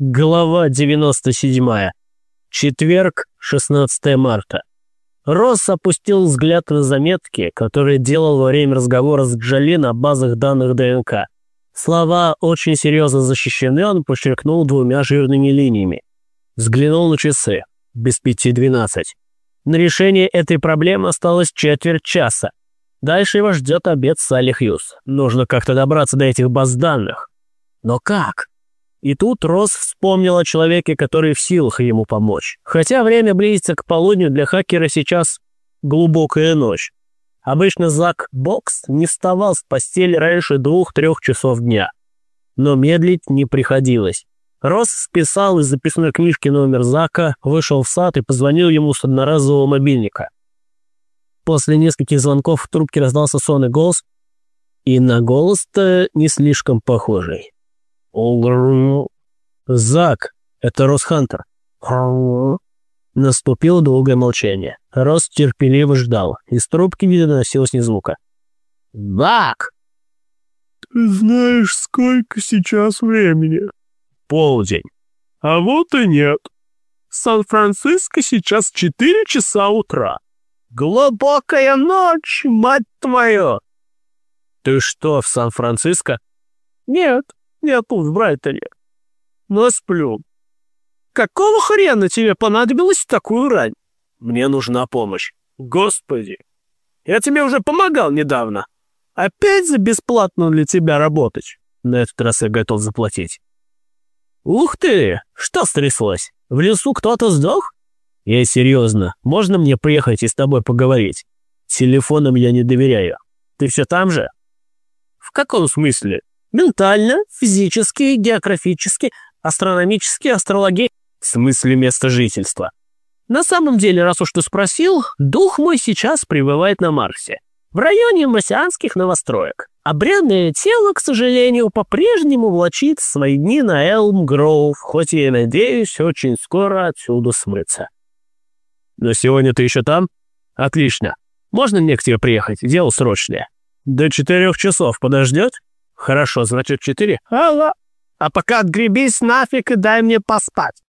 Глава 97. Четверг, 16 марта. Росс опустил взгляд на заметки, которые делал во время разговора с Джоли на базах данных ДНК. Слова «очень серьезно защищены» он подчеркнул двумя жирными линиями. Взглянул на часы. Без пяти двенадцать. На решение этой проблемы осталось четверть часа. Дальше его ждет обед Салли Хьюз. Нужно как-то добраться до этих баз данных. Но как? И тут Росс вспомнил о человеке, который в силах ему помочь. Хотя время близится к полудню, для хакера сейчас глубокая ночь. Обычно Зак Бокс не вставал с постели раньше двух-трех часов дня. Но медлить не приходилось. Росс списал из записной книжки номер Зака, вышел в сад и позвонил ему с одноразового мобильника. После нескольких звонков в трубке раздался сонный голос, и на голос-то не слишком похожий. «Зак, это Рос Хантер». Наступило долгое молчание. Рос терпеливо ждал. Из трубки не доносилось ни звука. «Зак!» «Ты знаешь, сколько сейчас времени?» «Полдень». «А вот и нет. Сан-Франциско сейчас четыре часа утра». «Глубокая ночь, мать твою!» «Ты что, в Сан-Франциско?» «Нет, я тут, в Брайтоне. Но сплю. Какого хрена тебе понадобилось такую рань? Мне нужна помощь. Господи, я тебе уже помогал недавно. Опять за бесплатно для тебя работать? На этот раз я готов заплатить. Ух ты, что стряслось? В лесу кто-то сдох? Я серьезно. Можно мне приехать и с тобой поговорить? Телефоном я не доверяю. Ты все там же? В каком смысле? Ментально, физически, географически, астрономически, астрологи... В смысле места жительства. На самом деле, раз уж ты спросил, дух мой сейчас пребывает на Марсе. В районе марсианских новостроек. Бренное тело, к сожалению, по-прежнему влачит свои дни на Элм Гроув, хоть и, надеюсь, очень скоро отсюда смыться. Но сегодня ты еще там? Отлично. Можно мне к тебе приехать? Дело срочное. До четырех часов подождет? Хорошо, значит, четыре? Ага. А пока отгребись нафиг и дай мне поспать.